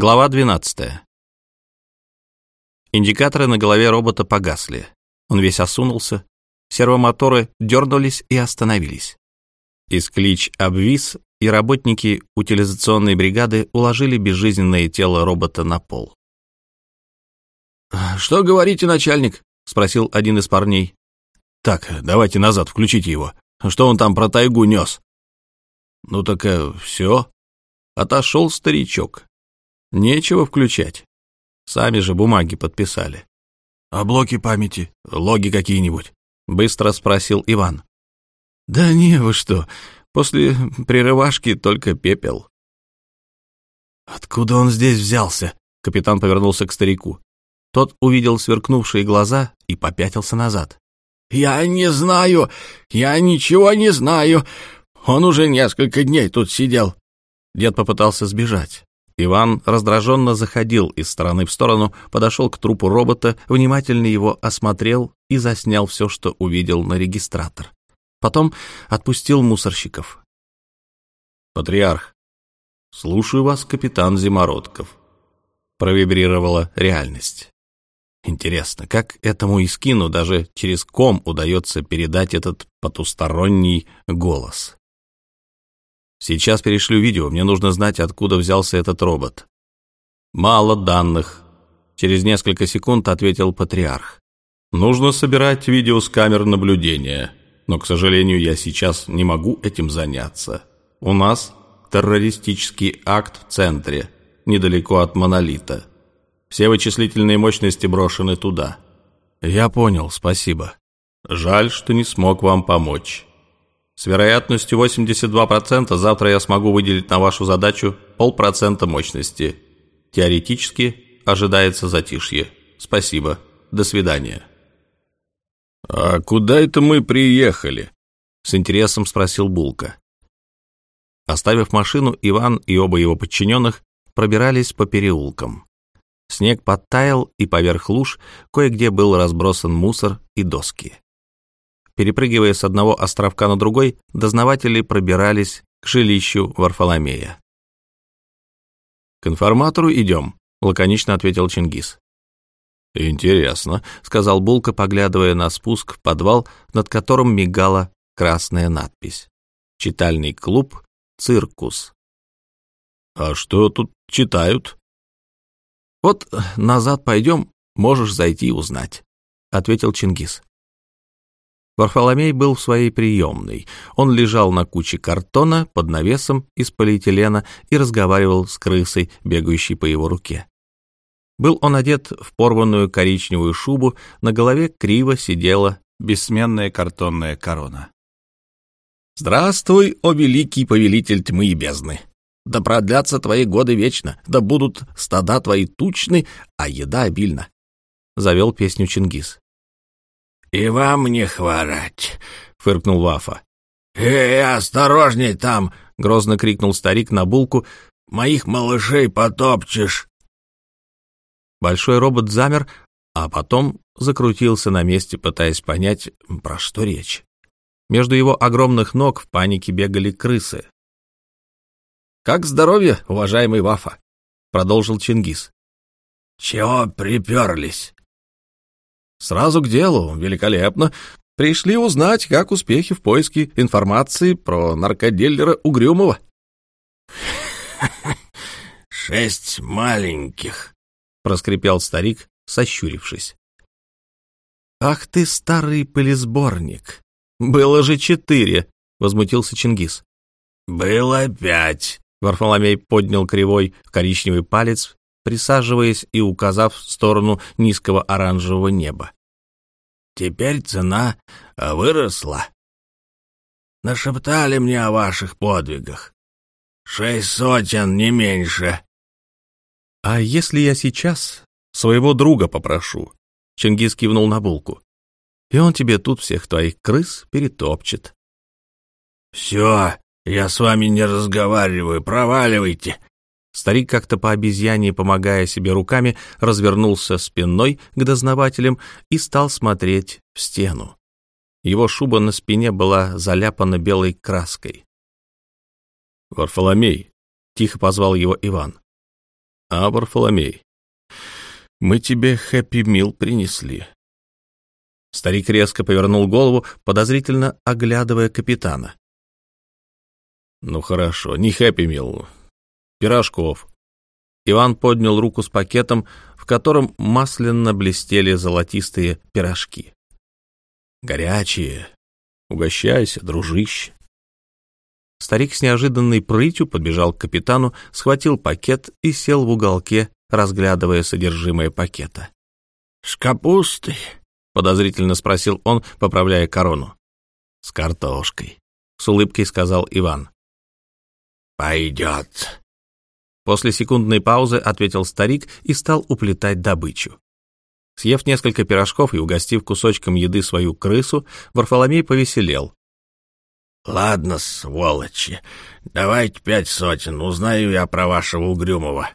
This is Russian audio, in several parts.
Глава 12. Индикаторы на голове робота погасли. Он весь осунулся. Сервомоторы дернулись и остановились. Исклич обвис, и работники утилизационной бригады уложили безжизненное тело робота на пол. «Что говорите, начальник?» — спросил один из парней. «Так, давайте назад, включите его. Что он там про тайгу нес?» «Ну так э, все». Отошел старичок. Нечего включать. Сами же бумаги подписали. — А блоки памяти? Логи какие-нибудь? — быстро спросил Иван. — Да не, вы что, после прерывашки только пепел. — Откуда он здесь взялся? — капитан повернулся к старику. Тот увидел сверкнувшие глаза и попятился назад. «Я не знаю! Я ничего не знаю! Он уже несколько дней тут сидел!» Дед попытался сбежать. Иван раздраженно заходил из стороны в сторону, подошел к трупу робота, внимательно его осмотрел и заснял все, что увидел на регистратор. Потом отпустил мусорщиков. «Патриарх, слушаю вас, капитан Зимородков», — провибрировала реальность. Интересно, как этому Искину даже через ком удается передать этот потусторонний голос? Сейчас перешлю видео, мне нужно знать, откуда взялся этот робот. Мало данных. Через несколько секунд ответил патриарх. Нужно собирать видео с камер наблюдения, но, к сожалению, я сейчас не могу этим заняться. У нас террористический акт в центре, недалеко от монолита. Все вычислительные мощности брошены туда. Я понял, спасибо. Жаль, что не смог вам помочь. С вероятностью 82% завтра я смогу выделить на вашу задачу полпроцента мощности. Теоретически ожидается затишье. Спасибо. До свидания. «А куда это мы приехали?» — с интересом спросил Булка. Оставив машину, Иван и оба его подчиненных пробирались по переулкам. Снег подтаял, и поверх луж кое-где был разбросан мусор и доски. Перепрыгивая с одного островка на другой, дознаватели пробирались к жилищу Варфоломея. «К информатору идем», — лаконично ответил Чингис. «Интересно», — сказал Булка, поглядывая на спуск в подвал, над которым мигала красная надпись. «Читальный клуб «Циркус». «А что тут читают?» «Вот назад пойдем, можешь зайти узнать», — ответил Чингис. Варфоломей был в своей приемной. Он лежал на куче картона под навесом из полиэтилена и разговаривал с крысой, бегающей по его руке. Был он одет в порванную коричневую шубу, на голове криво сидела бессменная картонная корона. «Здравствуй, о великий повелитель тьмы и бездны! Да продлятся твои годы вечно, да будут стада твои тучны, а еда обильна!» — завел песню Чингис. «И вам не хворать», — фыркнул Вафа. «Эй, осторожней там!» — грозно крикнул старик на булку. «Моих малышей потопчешь!» Большой робот замер, а потом закрутился на месте, пытаясь понять, про что речь. Между его огромных ног в панике бегали крысы. «Как здоровье, уважаемый Вафа?» — продолжил Чингис. «Чего приперлись?» Сразу к делу, великолепно. Пришли узнать, как успехи в поиске информации про наркодиллера Угрюмова. «Шесть маленьких», — проскрипел старик, сощурившись. «Ах ты, старый пылесборник! Было же четыре!» — возмутился Чингис. «Было пять!» — Варфоломей поднял кривой коричневый палец присаживаясь и указав в сторону низкого оранжевого неба. «Теперь цена выросла. Нашептали мне о ваших подвигах. Шесть сотен, не меньше». «А если я сейчас своего друга попрошу?» Чингис кивнул на булку. «И он тебе тут всех твоих крыс перетопчет». «Все, я с вами не разговариваю, проваливайте», Старик, как-то по обезьяне, помогая себе руками, развернулся спиной к дознавателям и стал смотреть в стену. Его шуба на спине была заляпана белой краской. «Варфоломей!» — тихо позвал его Иван. А, Варфоломей, мы тебе хэппи-мил принесли. Старик резко повернул голову, подозрительно оглядывая капитана. Ну хорошо, не хэппи-мил, пирожков. Иван поднял руку с пакетом, в котором масляно блестели золотистые пирожки. Горячие. Угощайся, дружище. Старик с неожиданной прытью подбежал к капитану, схватил пакет и сел в уголке, разглядывая содержимое пакета. — С капустой? — подозрительно спросил он, поправляя корону. — С картошкой, — с улыбкой сказал Иван. — Пойдет. После секундной паузы ответил старик и стал уплетать добычу. Съев несколько пирожков и угостив кусочком еды свою крысу, Варфоломей повеселел. «Ладно, сволочи, давайте пять сотен, узнаю я про вашего угрюмого».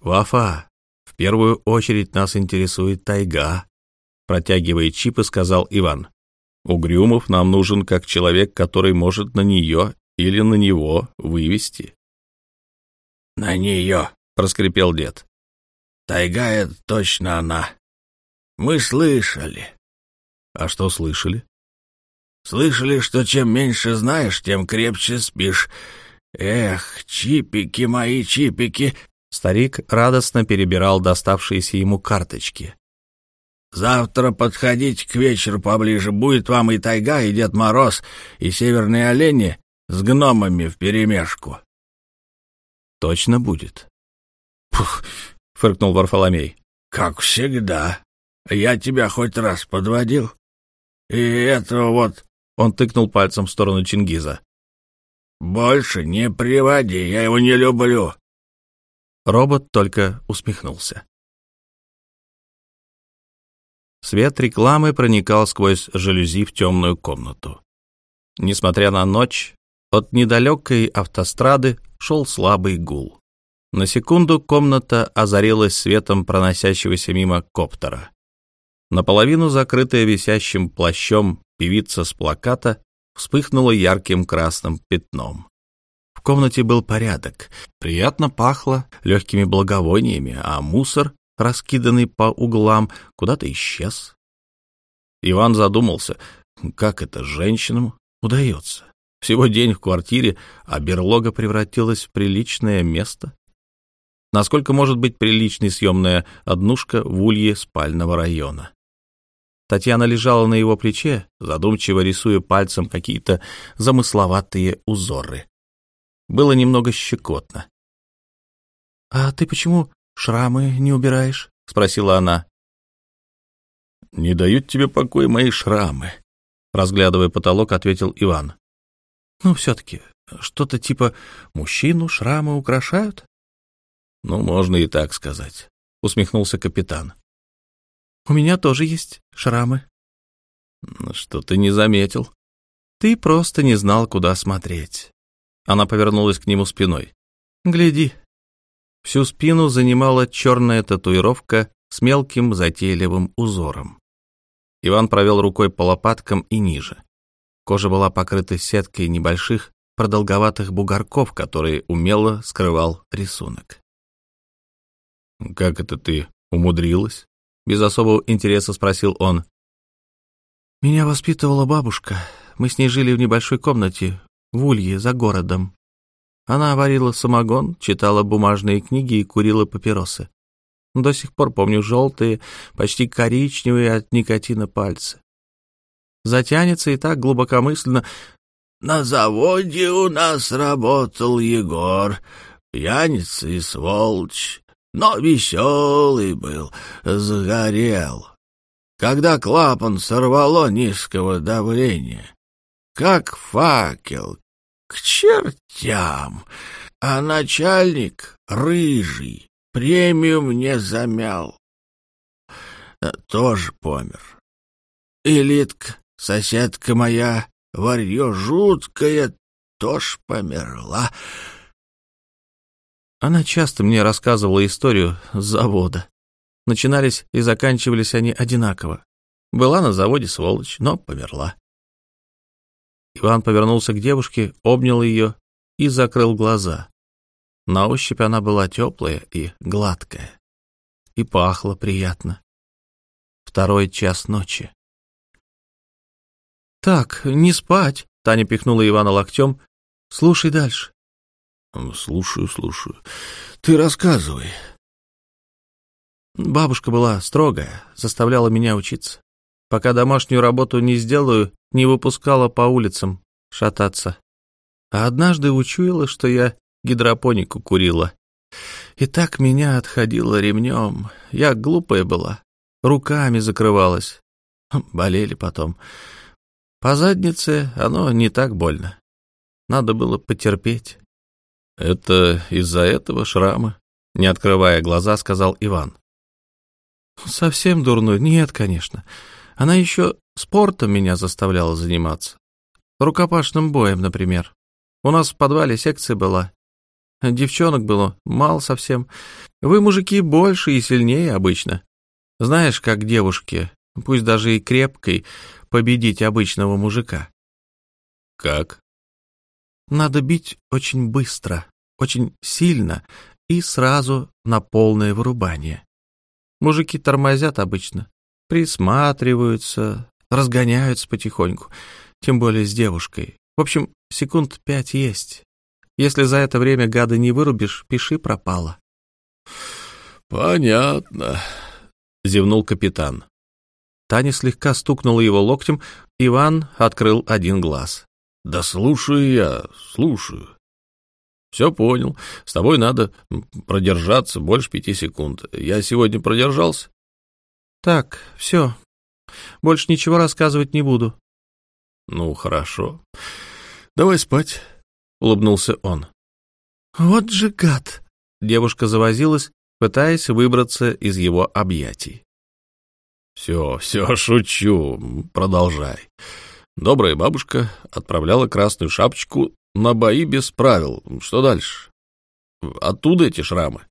«Вафа, в первую очередь нас интересует тайга», — протягивая чипы, сказал Иван. «Угрюмов нам нужен как человек, который может на нее или на него вывести». «На нее», — проскрипел дед. «Тайга — это точно она. Мы слышали». «А что слышали?» Слышали, что чем меньше знаешь, тем крепче спишь. Эх, чипики мои, чипики!» Старик радостно перебирал доставшиеся ему карточки. «Завтра подходите к вечеру поближе. Будет вам и тайга, и Дед Мороз, и северные олени с гномами вперемешку». «Точно будет?» «Пух!» — фыркнул Варфоломей. «Как всегда. Я тебя хоть раз подводил. И этого вот он тыкнул пальцем в сторону Чингиза. «Больше не приводи, я его не люблю». Робот только усмехнулся. Свет рекламы проникал сквозь жалюзи в темную комнату. Несмотря на ночь, от недалекой автострады шел слабый гул. На секунду комната озарилась светом проносящегося мимо коптера. Наполовину закрытая висящим плащом певица с плаката вспыхнула ярким красным пятном. В комнате был порядок, приятно пахло легкими благовониями, а мусор, раскиданный по углам, куда-то исчез. Иван задумался, как это женщинам удается. Всего день в квартире, а берлога превратилась в приличное место. Насколько может быть приличной съемная однушка в улье спального района? Татьяна лежала на его плече, задумчиво рисуя пальцем какие-то замысловатые узоры. Было немного щекотно. — А ты почему шрамы не убираешь? — спросила она. — Не дают тебе покоя мои шрамы, — разглядывая потолок, ответил Иван. — Ну, все-таки, что-то типа мужчину шрамы украшают? — Ну, можно и так сказать, — усмехнулся капитан. У меня тоже есть шрамы. Что ты не заметил? Ты просто не знал, куда смотреть. Она повернулась к нему спиной. Гляди. Всю спину занимала черная татуировка с мелким затейливым узором. Иван провел рукой по лопаткам и ниже. Кожа была покрыта сеткой небольших продолговатых бугорков, которые умело скрывал рисунок. «Как это ты умудрилась?» без особого интереса спросил он. «Меня воспитывала бабушка. Мы с ней жили в небольшой комнате в Улье, за городом. Она варила самогон, читала бумажные книги и курила папиросы. До сих пор помню желтые, почти коричневые от никотина пальцы. Затянется и так глубокомысленно. «На заводе у нас работал Егор, пьяница и сволочь но веселый был, сгорел. Когда клапан сорвало низкого давления, как факел, к чертям, а начальник рыжий премию мне замял. Тоже помер. Элитка, соседка моя, варье жуткое, тоже померла. Она часто мне рассказывала историю завода. Начинались и заканчивались они одинаково. Была на заводе сволочь, но померла. Иван повернулся к девушке, обнял ее и закрыл глаза. На ощупь она была теплая и гладкая. И пахла приятно. Второй час ночи. «Так, не спать!» — Таня пихнула Ивана локтем. «Слушай дальше». «Слушаю, слушаю. Ты рассказывай». Бабушка была строгая, заставляла меня учиться. Пока домашнюю работу не сделаю, не выпускала по улицам шататься. А однажды учуяла, что я гидропонику курила. И так меня отходило ремнем. Я глупая была. Руками закрывалась. Болели потом. По заднице оно не так больно. Надо было потерпеть. «Это из-за этого шрама?» Не открывая глаза, сказал Иван. «Совсем дурной? Нет, конечно. Она еще спортом меня заставляла заниматься. Рукопашным боем, например. У нас в подвале секция была. Девчонок было мало совсем. Вы, мужики, больше и сильнее обычно. Знаешь, как девушке, пусть даже и крепкой, победить обычного мужика? Как? Надо бить очень быстро, очень сильно и сразу на полное вырубание. Мужики тормозят обычно, присматриваются, разгоняются потихоньку, тем более с девушкой. В общем, секунд пять есть. Если за это время гада не вырубишь, пиши пропало. «Понятно», — зевнул капитан. Таня слегка стукнула его локтем, Иван открыл один глаз. «Да слушаю я, слушаю». «Все понял. С тобой надо продержаться больше пяти секунд. Я сегодня продержался?» «Так, все. Больше ничего рассказывать не буду». «Ну, хорошо. Давай спать», — улыбнулся он. «Вот же гад!» — девушка завозилась, пытаясь выбраться из его объятий. «Все, все, шучу. Продолжай. Добрая бабушка отправляла красную шапочку на бои без правил. Что дальше? Оттуда эти шрамы?»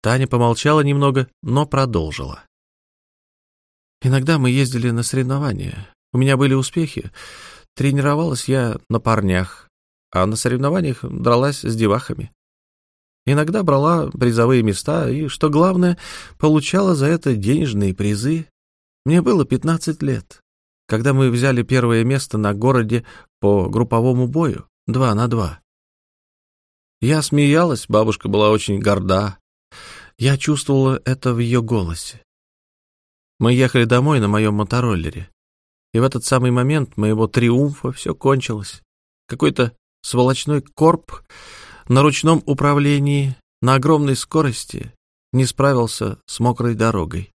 Таня помолчала немного, но продолжила. «Иногда мы ездили на соревнования. У меня были успехи. Тренировалась я на парнях, а на соревнованиях дралась с девахами. Иногда брала призовые места и, что главное, получала за это денежные призы. Мне было 15 лет, когда мы взяли первое место на городе по групповому бою, два на два. Я смеялась, бабушка была очень горда. Я чувствовала это в ее голосе. Мы ехали домой на моем мотороллере. И в этот самый момент моего триумфа все кончилось. Какой-то сволочной корп на ручном управлении на огромной скорости не справился с мокрой дорогой.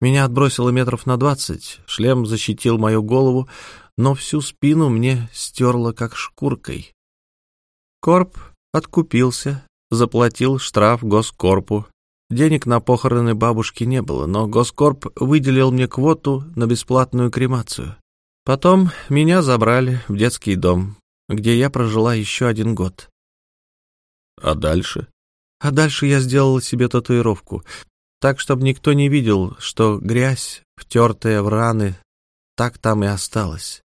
Меня отбросило метров на двадцать, шлем защитил мою голову, но всю спину мне стерло как шкуркой. Корп откупился, заплатил штраф госкорпу Денег на похороны бабушки не было, но Госкорп выделил мне квоту на бесплатную кремацию. Потом меня забрали в детский дом, где я прожила еще один год. А дальше? А дальше я сделала себе татуировку, так, чтобы никто не видел, что грязь, втертая в раны, так там и осталась.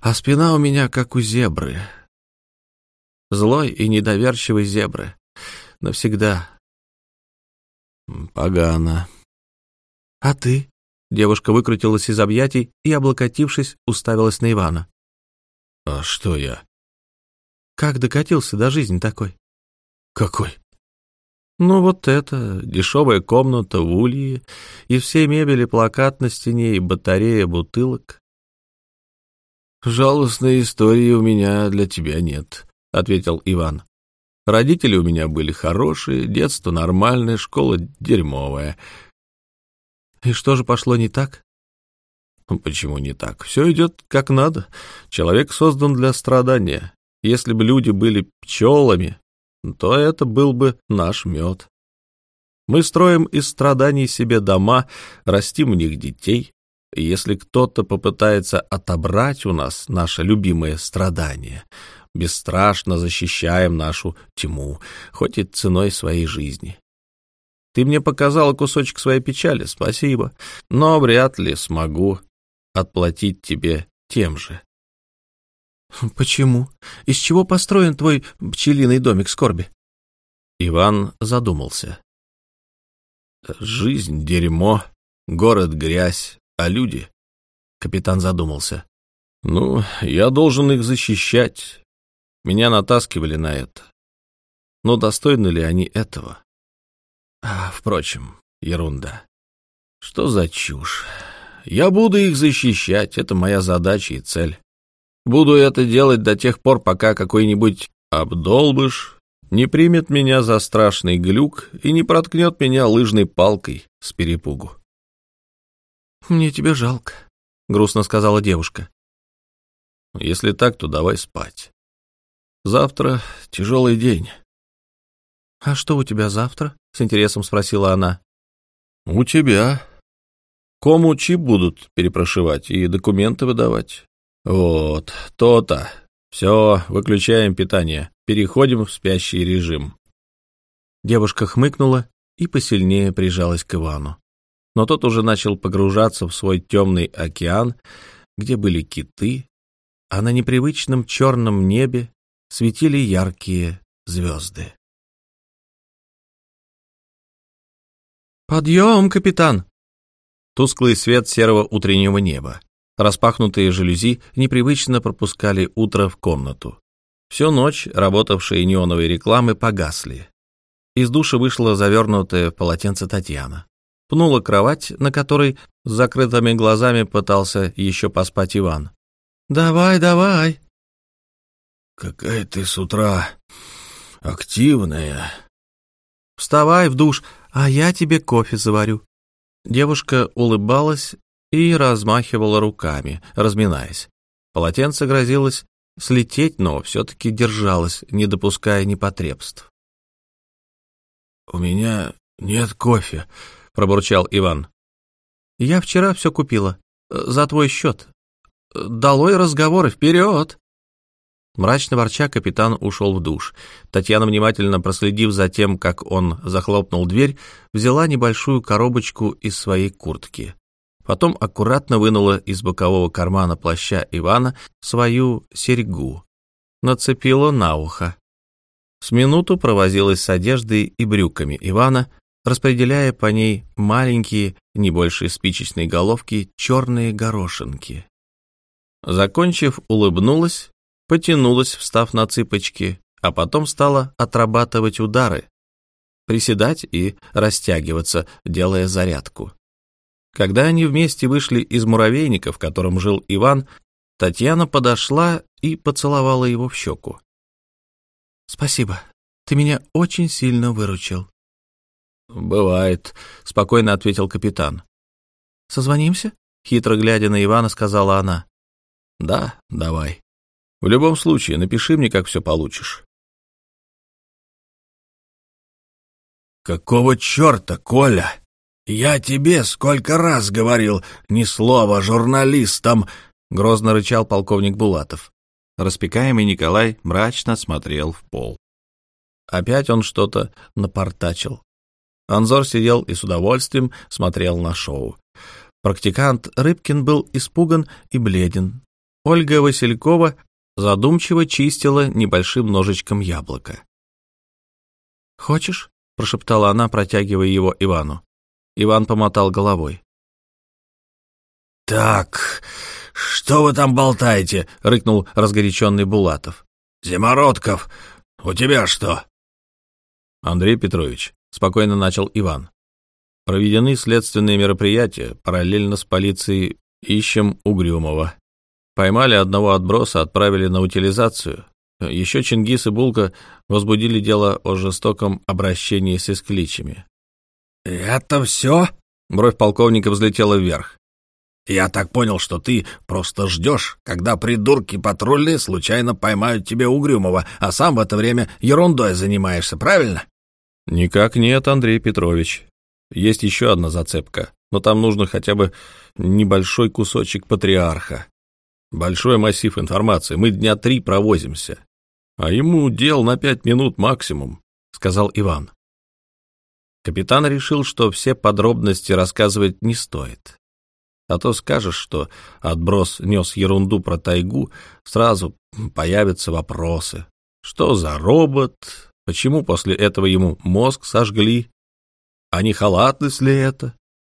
А спина у меня как у зебры. Злой и недоверчивой зебры. Навсегда. Погано. А ты? Девушка выкрутилась из объятий и, облокотившись, уставилась на Ивана. А что я? Как докатился до жизни такой? Какой? Ну вот это, дешевая комната в улье, и все мебели, плакат на стене и батарея бутылок. «Жалостной истории у меня для тебя нет», — ответил Иван. Родители у меня были хорошие, детство нормальное, школа дерьмовая. И что же пошло не так? Почему не так? Все идет как надо. Человек создан для страдания. Если бы люди были пчелами, то это был бы наш мед. Мы строим из страданий себе дома, растим в них детей. И если кто-то попытается отобрать у нас наше любимое страдание, бесстрашно защищаем нашу тьму, хоть и ценой своей жизни. Ты мне показала кусочек своей печали, спасибо, но вряд ли смогу отплатить тебе тем же. Почему? Из чего построен твой пчелиный домик скорби? Иван задумался. Жизнь — дерьмо, город — грязь, а люди... Капитан задумался. Ну, я должен их защищать. Меня натаскивали на это. Но достойны ли они этого? А, впрочем, ерунда. Что за чушь? Я буду их защищать, это моя задача и цель. Буду это делать до тех пор, пока какой-нибудь обдолбыш не примет меня за страшный глюк и не проткнет меня лыжной палкой с перепугу. «Мне тебя жалко», — грустно сказала девушка. «Если так, то давай спать. Завтра тяжелый день». «А что у тебя завтра?» — с интересом спросила она. «У тебя. Кому чип будут перепрошивать и документы выдавать. Вот, то-то. Все, выключаем питание, переходим в спящий режим». Девушка хмыкнула и посильнее прижалась к Ивану. Но тот уже начал погружаться в свой темный океан, где были киты, а на непривычном черном небе светили яркие звезды. «Подъем, капитан!» Тусклый свет серого утреннего неба. Распахнутые жалюзи непривычно пропускали утро в комнату. Всю ночь работавшие неоновые рекламы погасли. Из душа вышла завернутая в полотенце Татьяна. Пнула кровать, на которой с закрытыми глазами пытался еще поспать Иван. «Давай, давай!» «Какая ты с утра активная!» «Вставай в душ, а я тебе кофе заварю». Девушка улыбалась и размахивала руками, разминаясь. Полотенце грозилось слететь, но все-таки держалось, не допуская непотребств. «У меня нет кофе», — пробурчал Иван. «Я вчера все купила. За твой счет. Долой разговоры, вперед!» Мрачно ворча, капитан ушел в душ. Татьяна, внимательно проследив за тем, как он захлопнул дверь, взяла небольшую коробочку из своей куртки. Потом аккуратно вынула из бокового кармана плаща Ивана свою серьгу. Нацепила на ухо. С минуту провозилась с одеждой и брюками Ивана, распределяя по ней маленькие, не больше спичечной головки, черные горошинки. Закончив, улыбнулась потянулась, встав на цыпочки, а потом стала отрабатывать удары, приседать и растягиваться, делая зарядку. Когда они вместе вышли из муравейника, в котором жил Иван, Татьяна подошла и поцеловала его в щеку. «Спасибо, ты меня очень сильно выручил». «Бывает», — спокойно ответил капитан. «Созвонимся?» — хитро глядя на Ивана, сказала она. «Да, давай». В любом случае, напиши мне, как все получишь. «Какого черта, Коля? Я тебе сколько раз говорил, ни слова журналистам!» — грозно рычал полковник Булатов. Распекаемый Николай мрачно смотрел в пол. Опять он что-то напортачил. Анзор сидел и с удовольствием смотрел на шоу. Практикант Рыбкин был испуган и бледен. Ольга Василькова задумчиво чистила небольшим ножичком яблоко. «Хочешь?» — прошептала она, протягивая его Ивану. Иван помотал головой. «Так, что вы там болтаете?» — рыкнул разгоряченный Булатов. «Зимородков, у тебя что?» «Андрей Петрович», — спокойно начал Иван. «Проведены следственные мероприятия, параллельно с полицией ищем Угрюмова. Поймали одного отброса, отправили на утилизацию. Еще Чингис и Булка возбудили дело о жестоком обращении с искличами. «Это все?» — бровь полковника взлетела вверх. «Я так понял, что ты просто ждешь, когда придурки патрульные случайно поймают тебе Угрюмова, а сам в это время ерундой занимаешься, правильно?» «Никак нет, Андрей Петрович. Есть еще одна зацепка, но там нужно хотя бы небольшой кусочек патриарха. Большой массив информации, мы дня три провозимся. А ему дел на пять минут максимум, сказал Иван. Капитан решил, что все подробности рассказывать не стоит. А то скажешь, что отброс нес ерунду про тайгу, сразу появятся вопросы. Что за робот? Почему после этого ему мозг сожгли? А не халатность ли это?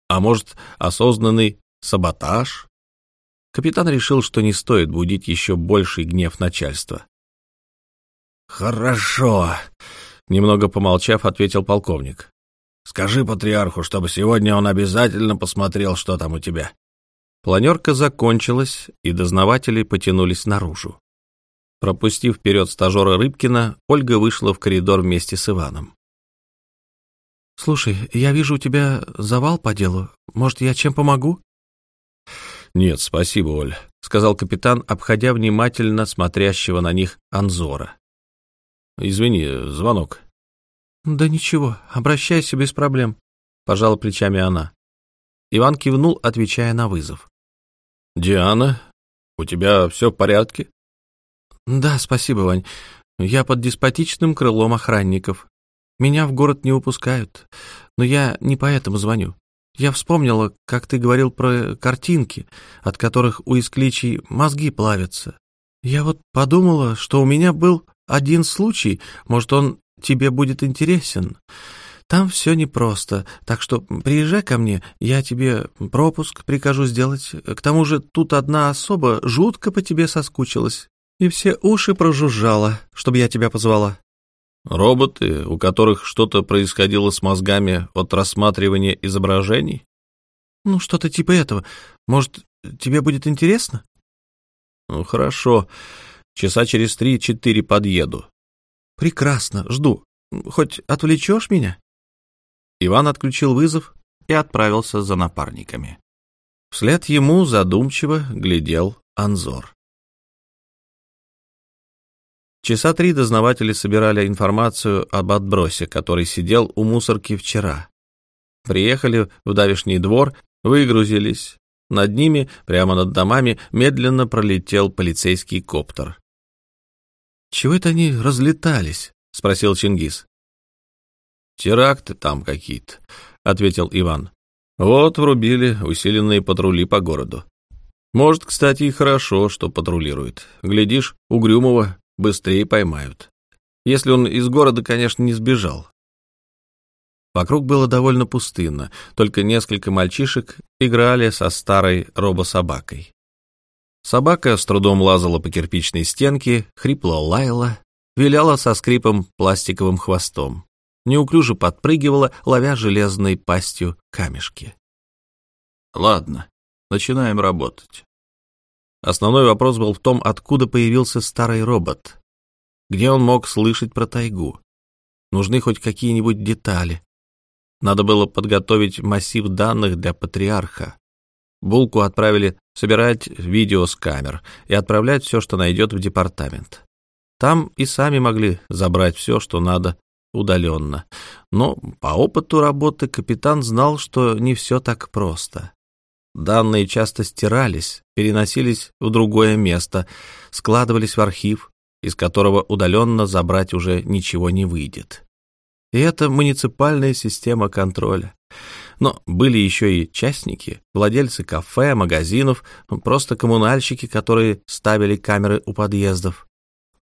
А может, осознанный саботаж? Капитан решил, что не стоит будить еще больший гнев начальства. «Хорошо», — немного помолчав, ответил полковник. «Скажи патриарху, чтобы сегодня он обязательно посмотрел, что там у тебя». Планерка закончилась, и дознаватели потянулись наружу. Пропустив вперед стажера Рыбкина, Ольга вышла в коридор вместе с Иваном. «Слушай, я вижу у тебя завал по делу. Может, я чем помогу?» «Нет, спасибо, Оль», — сказал капитан, обходя внимательно смотрящего на них Анзора. «Извини, звонок». «Да ничего, обращайся без проблем», — пожала плечами она. Иван кивнул, отвечая на вызов. «Диана, у тебя все в порядке?» «Да, спасибо, Вань. Я под деспотичным крылом охранников. Меня в город не выпускают, но я не поэтому звоню. Я вспомнила, как ты говорил про картинки, от которых у искличий мозги плавятся. Я вот подумала, что у меня был один случай, может, он тебе будет интересен. Там все непросто, так что приезжай ко мне, я тебе пропуск прикажу сделать. К тому же тут одна особа жутко по тебе соскучилась и все уши прожужжала, чтобы я тебя позвала. Роботы, у которых что-то происходило с мозгами от рассматривания изображений? Ну, что-то типа этого. Может, тебе будет интересно? Ну, хорошо. Часа через три-четыре подъеду. Прекрасно, жду. Хоть отвлечешь меня? Иван отключил вызов и отправился за напарниками. Вслед ему задумчиво глядел Анзор. Часа три дознаватели собирали информацию об отбросе, который сидел у мусорки вчера. Приехали в давишний двор, выгрузились. Над ними, прямо над домами, медленно пролетел полицейский коптер. «Чего это они разлетались?» — спросил Чингис. «Теракты там какие-то», — ответил Иван. «Вот врубили усиленные патрули по городу. Может, кстати, и хорошо, что патрулирует. Глядишь, Угрюмова быстрее поймают. Если он из города, конечно, не сбежал. Вокруг было довольно пустынно, только несколько мальчишек играли со старой робособакой. Собака с трудом лазала по кирпичной стенке, хрипло лаяла, виляла со скрипом пластиковым хвостом, неуклюже подпрыгивала, ловя железной пастью камешки. «Ладно, начинаем работать». Основной вопрос был в том, откуда появился старый робот. Где он мог слышать про тайгу? Нужны хоть какие-нибудь детали. Надо было подготовить массив данных для патриарха. Булку отправили собирать видео с камер и отправлять все, что найдет в департамент. Там и сами могли забрать все, что надо, удаленно. Но по опыту работы капитан знал, что не все так просто. Данные часто стирались, переносились в другое место, складывались в архив, из которого удаленно забрать уже ничего не выйдет. И это муниципальная система контроля. Но были еще и частники, владельцы кафе, магазинов, просто коммунальщики, которые ставили камеры у подъездов.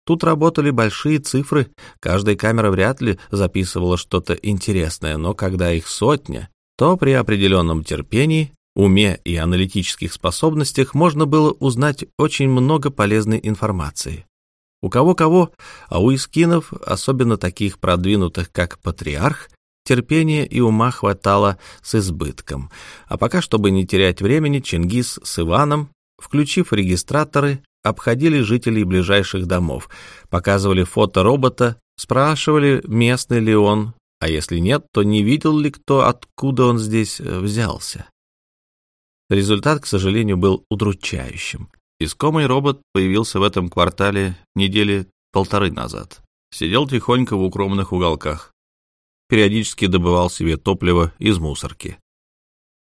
Тут работали большие цифры, каждая камера вряд ли записывала что-то интересное, но когда их сотня, то при определенном терпении уме и аналитических способностях можно было узнать очень много полезной информации. У кого-кого, а у искинов, особенно таких продвинутых, как патриарх, терпения и ума хватало с избытком. А пока, чтобы не терять времени, Чингис с Иваном, включив регистраторы, обходили жителей ближайших домов, показывали фото робота, спрашивали, местный ли он, а если нет, то не видел ли кто, откуда он здесь э, взялся. Результат, к сожалению, был удручающим. Искомый робот появился в этом квартале недели полторы назад. Сидел тихонько в укромных уголках. Периодически добывал себе топливо из мусорки.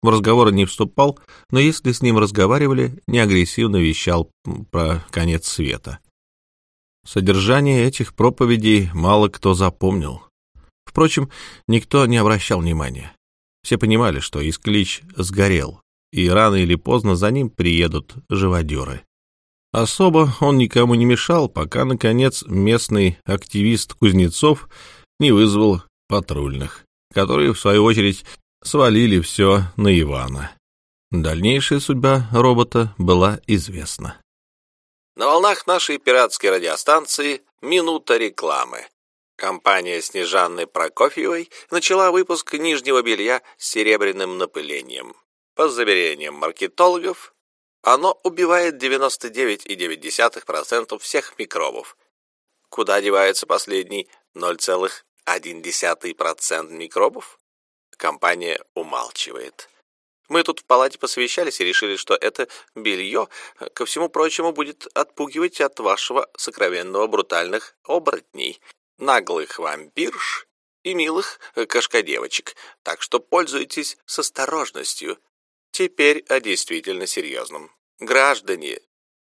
В разговоры не вступал, но если с ним разговаривали, не агрессивно вещал про конец света. Содержание этих проповедей мало кто запомнил. Впрочем, никто не обращал внимания. Все понимали, что Исклич сгорел, и рано или поздно за ним приедут живодеры. Особо он никому не мешал, пока, наконец, местный активист Кузнецов не вызвал патрульных, которые, в свою очередь, свалили все на Ивана. Дальнейшая судьба робота была известна. На волнах нашей пиратской радиостанции «Минута рекламы». Компания Снежанны Прокофьевой начала выпуск нижнего белья с серебряным напылением. По заверениям маркетологов, оно убивает 99,9% всех микробов. Куда девается последний 0,1% микробов? Компания умалчивает. Мы тут в палате посовещались и решили, что это белье, ко всему прочему, будет отпугивать от вашего сокровенного брутальных оборотней, наглых вампирш и милых кошкодевочек, так что пользуйтесь с осторожностью. Теперь о действительно серьезном. Граждане,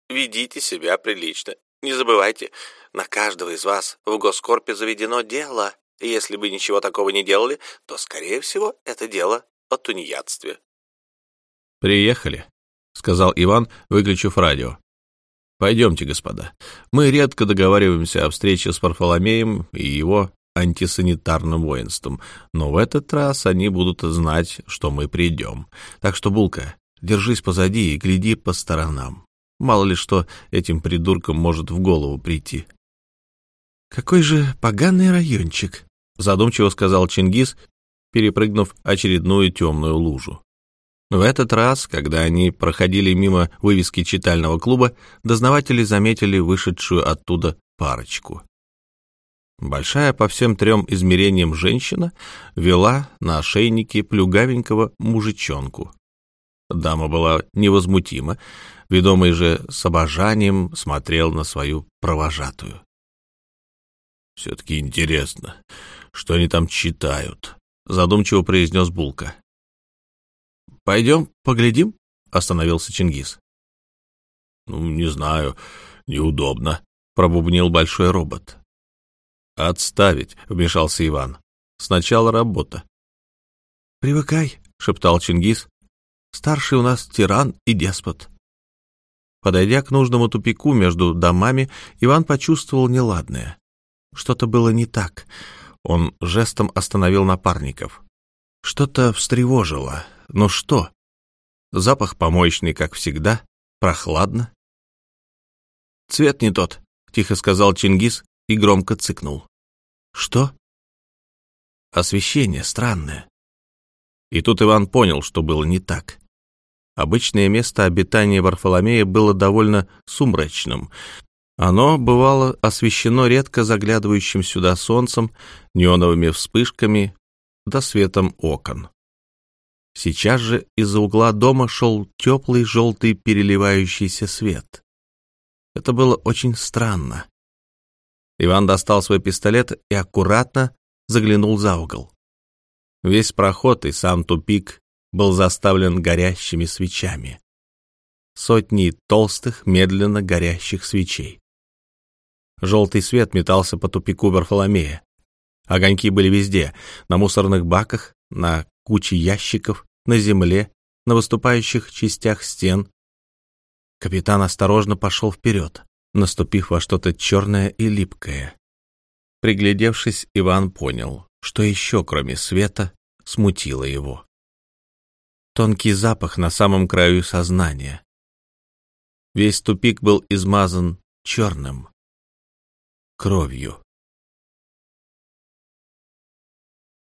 ведите себя прилично. Не забывайте, на каждого из вас в Госкорпе заведено дело. Если вы ничего такого не делали, то, скорее всего, это дело о тунеядстве. «Приехали», — сказал Иван, выключив радио. «Пойдемте, господа. Мы редко договариваемся о встрече с Парфоломеем и его антисанитарным воинством, но в этот раз они будут знать, что мы придем. Так что, Булка, держись позади и гляди по сторонам. Мало ли что этим придуркам может в голову прийти». «Какой же поганый райончик», — задумчиво сказал Чингис, перепрыгнув очередную темную лужу. В этот раз, когда они проходили мимо вывески читального клуба, дознаватели заметили вышедшую оттуда парочку. Большая по всем трем измерениям женщина вела на ошейнике плюгавенького мужичонку. Дама была невозмутима, ведомый же с обожанием смотрел на свою провожатую. «Все-таки интересно, что они там читают», — задумчиво произнес Булка. «Пойдем, поглядим?» — остановился Чингис. «Ну, не знаю, неудобно», — пробубнил большой робот. «Отставить», — вмешался Иван. «Сначала работа». «Привыкай», — шептал Чингис. «Старший у нас тиран и деспот». Подойдя к нужному тупику между домами, Иван почувствовал неладное. Что-то было не так. Он жестом остановил напарников. Что-то встревожило, но что? Запах помоечный, как всегда, прохладно. «Цвет не тот», — тихо сказал Чингис и громко цыкнул. «Что?» «Освещение странное». И тут Иван понял, что было не так. Обычное место обитания Варфоломея было довольно сумрачным. Оно бывало освещено редко заглядывающим сюда солнцем, неоновыми вспышками да светом окон. Сейчас же из-за угла дома шел теплый желтый переливающийся свет. Это было очень странно. Иван достал свой пистолет и аккуратно заглянул за угол. Весь проход и сам тупик был заставлен горящими свечами. Сотни толстых, медленно горящих свечей. Желтый свет метался по тупику Варфоломея. Огоньки были везде — на мусорных баках, на куче ящиков, на земле, на выступающих частях стен. Капитан осторожно пошел вперед, наступив во что-то черное и липкое. Приглядевшись, Иван понял, что еще, кроме света, смутило его. Тонкий запах на самом краю сознания. Весь тупик был измазан черным, кровью.